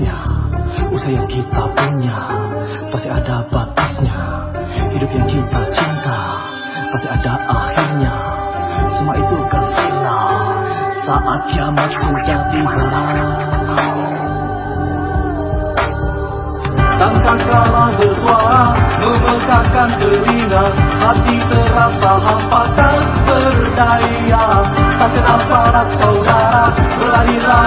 habisnya Usaha yang kita punya Pasti ada batasnya. Hidup yang kita cinta Pasti ada akhirnya. Semua itu kan sinar Saat kiamat sudah tiba. Sangkakala bersuara Memegahkan telinga. Hati terasa hampa tak berdaya. Tak sarat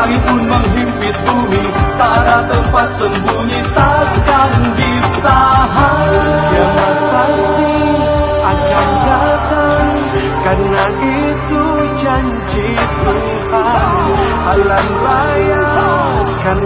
Langit pun menghimpit bumi Tak ada tempat sembunyi Takkan ditahan Kiamat pasti akan datang Karena itu janji Tuhan. Alam raya kan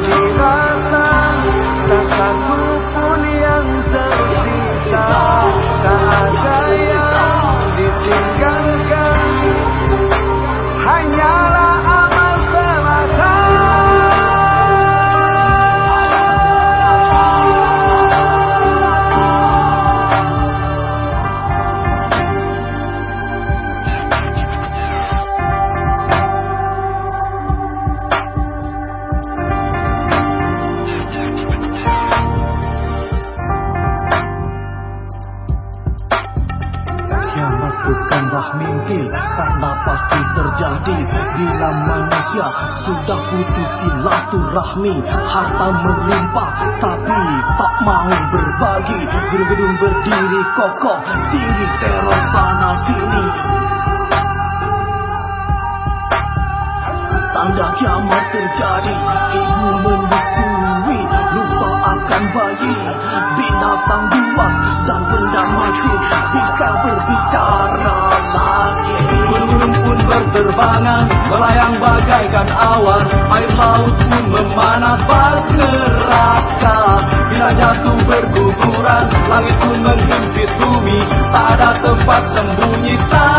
bukanlah mimpi Karena pasti terjadi Bila manusia sudah putus silaturahmi Harta melimpah tapi tak mau berbagi. Gedung-gedung berdiri kokoh Tinggi teror sana sini. Tanda kiamat terjadi Ibu berterbangan Melayang bagaikan awan. Air laut pun memanas neraka. Bila jatuh berguguran Langit pun menghimpit bumi. Tak ada tempat sembunyi takkan